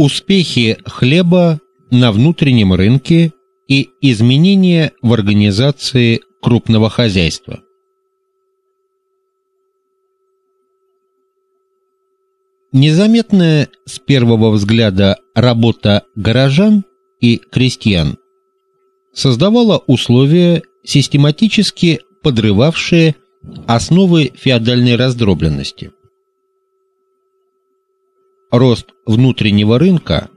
Успехи хлеба на внутреннем рынке и изменения в организации крупного хозяйства. Незаметная с первого взгляда работа горожан и крестьян создавала условия, систематически подрывавшие основы феодальной раздробленности. Рост внутреннего рынка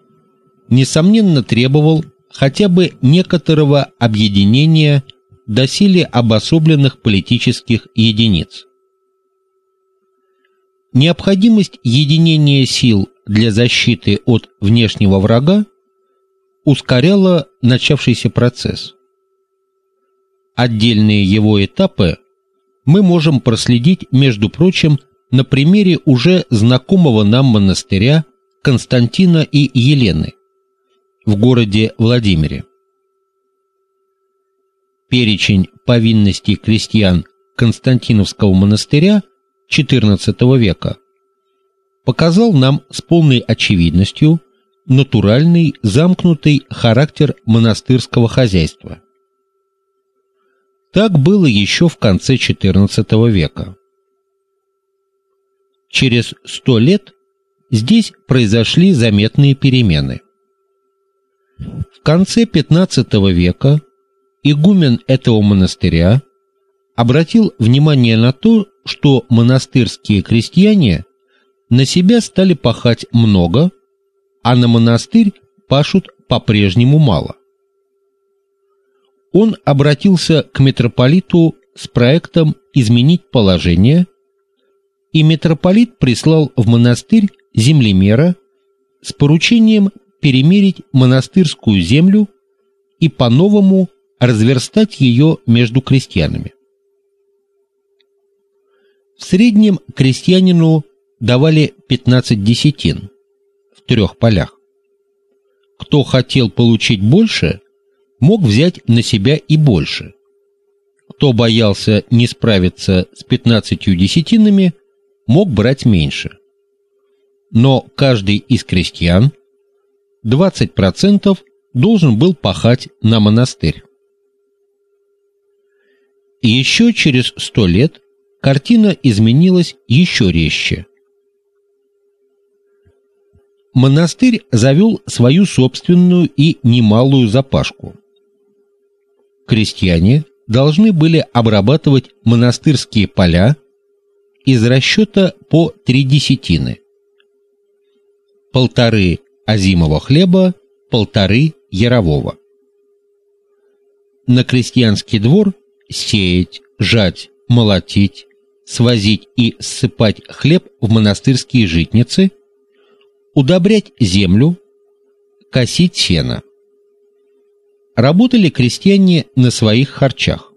несомненно требовал хотя бы некоторого объединения доселе обособленных политических единиц. Необходимость единения сил для защиты от внешнего врага ускоряла начавшийся процесс. Отдельные его этапы мы можем проследить, между прочим, на примере уже знакомого нам монастыря Константина и Елены в городе Владимире. Перечень повинностей крестьян Константиновского монастыря XIV века показал нам с полной очевидностью натуральный замкнутый характер монастырского хозяйства. Так было еще в конце XIV века. Через сто лет здесь произошли заметные перемены. В конце XV века игумен этого монастыря обратил внимание на то, что монастырские крестьяне на себя стали пахать много, а на монастырь пашут по-прежнему мало. Он обратился к митрополиту с проектом изменить положение, и митрополит прислал в монастырь землемера с поручением перемерить монастырскую землю и по-новому разверстать ее между крестьянами. В среднем крестьянину давали 15 десятин в трех полях. Кто хотел получить больше, мог взять на себя и больше. Кто боялся не справиться с 15 десятинами, мог брать меньше. Но каждый из крестьян 20% должен был пахать на монастырь. Еще через сто лет картина изменилась еще резче. Монастырь завел свою собственную и немалую запашку. Крестьяне должны были обрабатывать монастырские поля из расчета по три десятины. Полторы озимого хлеба, полторы ярового. На крестьянский двор сеять, жать, молотить, свозить и ссыпать хлеб в монастырские житницы, удобрять землю, косить сено. Работали крестьяне на своих харчах.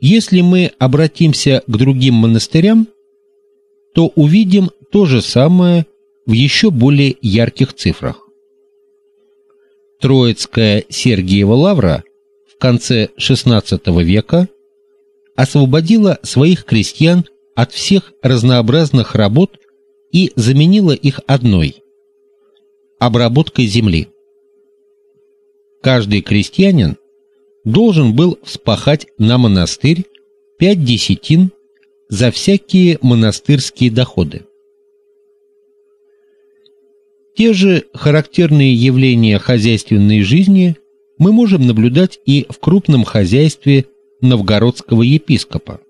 Если мы обратимся к другим монастырям, то увидим то же самое в еще более ярких цифрах. Троицкая Сергиева лавра в конце XVI века освободила своих крестьян от всех разнообразных работ и заменила их одной обработкой земли. Каждый крестьянин должен был вспахать на монастырь пять десятин за всякие монастырские доходы. Те же характерные явления хозяйственной жизни мы можем наблюдать и в крупном хозяйстве новгородского епископа.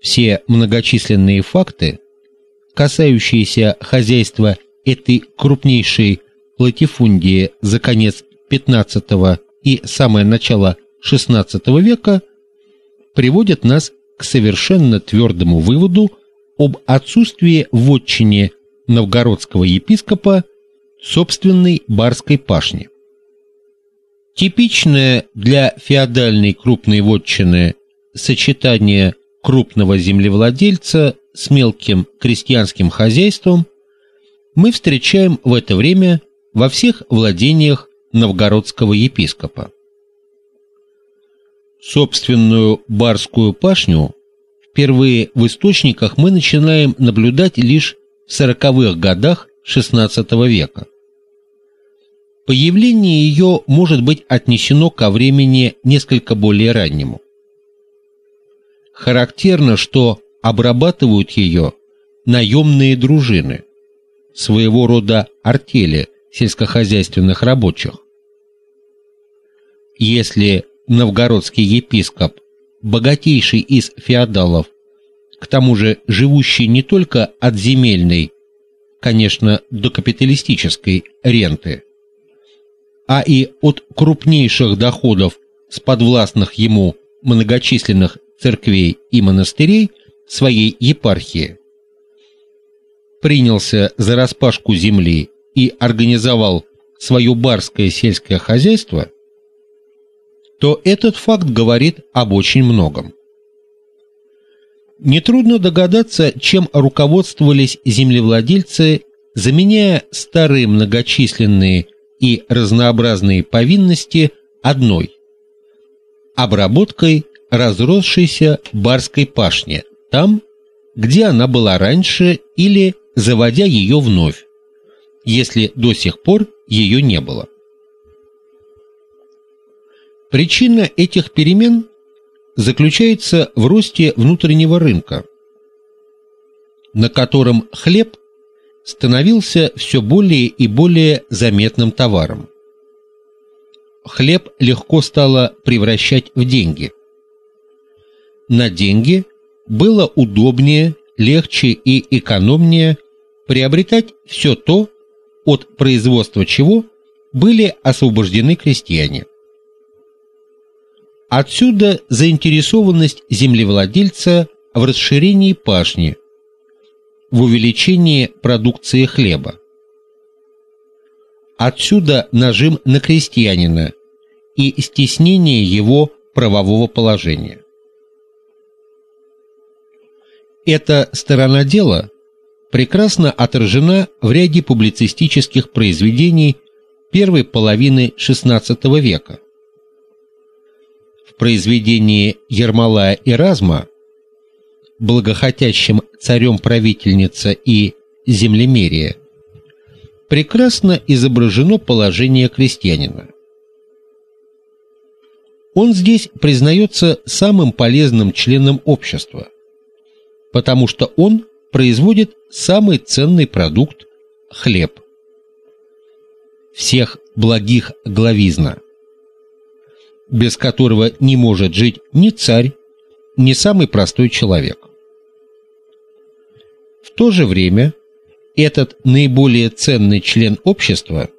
Все многочисленные факты, касающиеся хозяйства этой крупнейшей латифундии за конец XV и самое начало XVI века, приводят нас к совершенно твердому выводу об отсутствии в отчине новгородского епископа собственной барской пашни. Типичное для феодальной крупной вотчины сочетание крупного землевладельца с мелким крестьянским хозяйством мы встречаем в это время во всех владениях новгородского епископа. Собственную барскую пашню впервые в источниках мы начинаем наблюдать лишь в сороковых годах XVI века. Появление ее может быть отнесено ко времени несколько более раннему. Характерно, что обрабатывают ее наемные дружины, своего рода артели сельскохозяйственных рабочих. Если новгородский епископ, богатейший из феодалов, к тому же живущий не только от земельной, конечно, до капиталистической ренты, а и от крупнейших доходов с подвластных ему многочисленных церквей и монастырей своей епархии, принялся за распашку земли и организовал свое барское сельское хозяйство, то этот факт говорит об очень многом. Нетрудно догадаться, чем руководствовались землевладельцы, заменяя старые многочисленные и разнообразные повинности одной обработкой разросшейся барской пашни там, где она была раньше или заводя ее вновь, если до сих пор ее не было. Причина этих перемен заключается в росте внутреннего рынка, на котором хлеб становился все более и более заметным товаром. Хлеб легко стало превращать в деньги. На деньги было удобнее, легче и экономнее приобретать все то, от производства чего были освобождены крестьяне. Отсюда заинтересованность землевладельца в расширении пашни, в увеличении продукции хлеба. Отсюда нажим на крестьянина и стеснение его правового положения. Эта сторона дела прекрасно отражена в ряде публицистических произведений первой половины XVI века произведении Ермолая Эразма благохотящим царем-правительница и землемерие прекрасно изображено положение крестьянина. Он здесь признается самым полезным членом общества, потому что он производит самый ценный продукт хлеб. Всех благих главизна без которого не может жить ни царь, ни самый простой человек. В то же время этот наиболее ценный член общества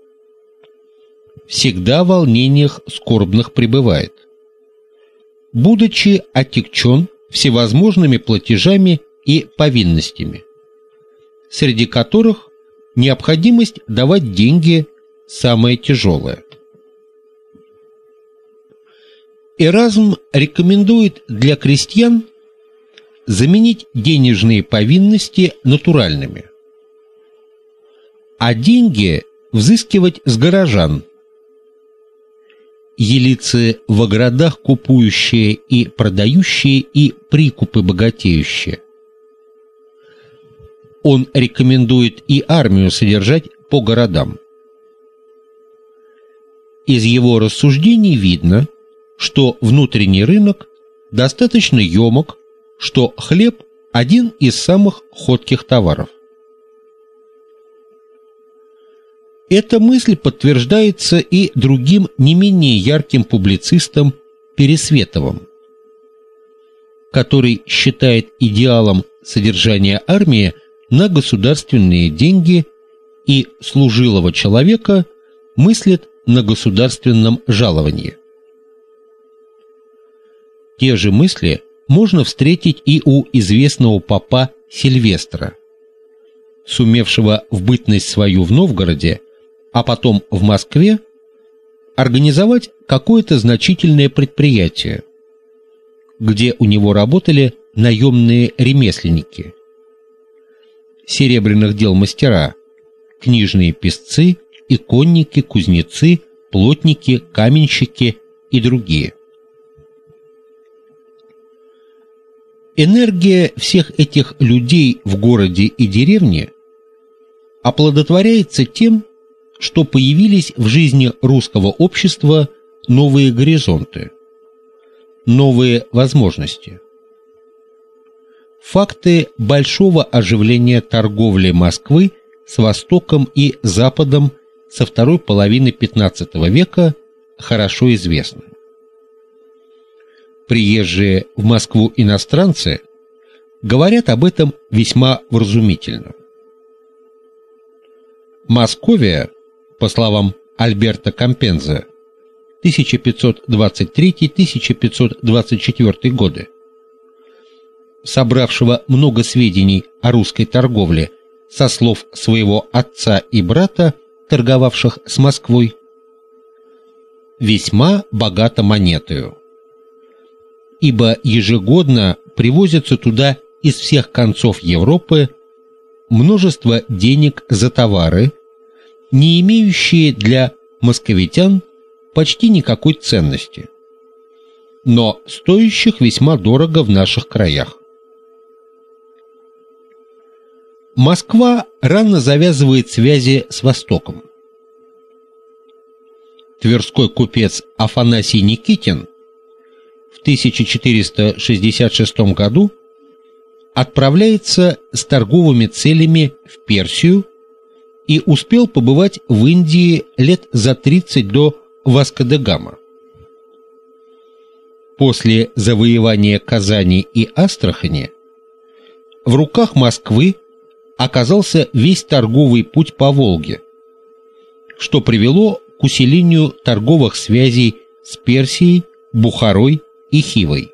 всегда в волнениях скорбных пребывает, будучи отягчен всевозможными платежами и повинностями, среди которых необходимость давать деньги самое тяжелое. Эразм рекомендует для крестьян заменить денежные повинности натуральными, а деньги взыскивать с горожан. Елицы в городах купующие и продающие и прикупы богатеющие. Он рекомендует и армию содержать по городам. Из его рассуждений видно, что внутренний рынок достаточно емок, что хлеб один из самых ходких товаров. Эта мысль подтверждается и другим не менее ярким публицистом Пересветовым, который считает идеалом содержания армии на государственные деньги и служилого человека мыслит на государственном жаловании. Те же мысли можно встретить и у известного папа Сильвестра, сумевшего в бытность свою в Новгороде, а потом в Москве организовать какое-то значительное предприятие, где у него работали наемные ремесленники, серебряных дел мастера, книжные писцы, иконники, кузнецы, плотники, каменщики и другие. Энергия всех этих людей в городе и деревне оплодотворяется тем, что появились в жизни русского общества новые горизонты, новые возможности. Факты большого оживления торговли Москвы с Востоком и Западом со второй половины XV века хорошо известны. Приезжие в Москву иностранцы говорят об этом весьма вразумительно. Московия, по словам Альберта Кампензе, 1523-1524 годы, собравшего много сведений о русской торговле со слов своего отца и брата, торговавших с Москвой, весьма богата монетою. Ибо ежегодно привозятся туда из всех концов Европы множество денег за товары, не имеющие для московитян почти никакой ценности, но стоящих весьма дорого в наших краях. Москва рано завязывает связи с Востоком. Тверской купец Афанасий Никитин в 1466 году отправляется с торговыми целями в Персию и успел побывать в Индии лет за 30 до Васко-де-Гама. После завоевания Казани и Астрахани в руках Москвы оказался весь торговый путь по Волге, что привело к усилению торговых связей с Персией, Бухарой и Хивой.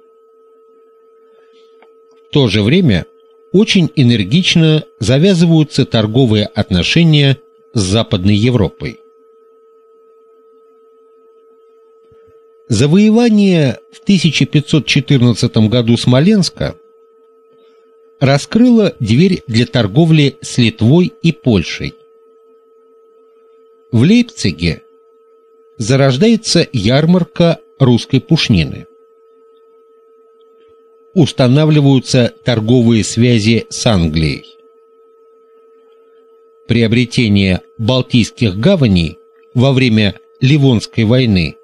В то же время очень энергично завязываются торговые отношения с Западной Европой. Завоевание в 1514 году Смоленска раскрыло дверь для торговли с Литвой и Польшей. В Лейпциге зарождается ярмарка русской пушнины. Устанавливаются торговые связи с Англией. Приобретение балтийских гаваней во время Ливонской войны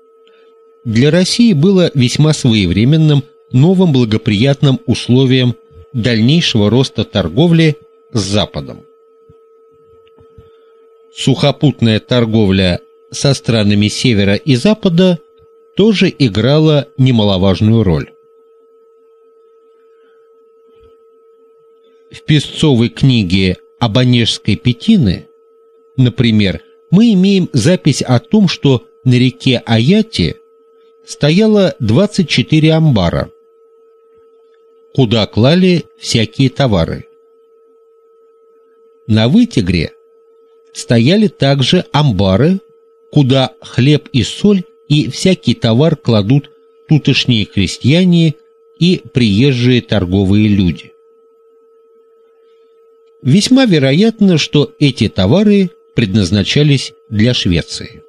для России было весьма своевременным новым благоприятным условием дальнейшего роста торговли с Западом. Сухопутная торговля со странами севера и запада тоже играла немаловажную роль. В Песцовой книге об Онежской Петины, например, мы имеем запись о том, что на реке Аяти стояло 24 амбара, куда клали всякие товары. На Вытегре стояли также амбары, куда хлеб и соль и всякий товар кладут тутошние крестьяне и приезжие торговые люди. Весьма вероятно, что эти товары предназначались для Швеции.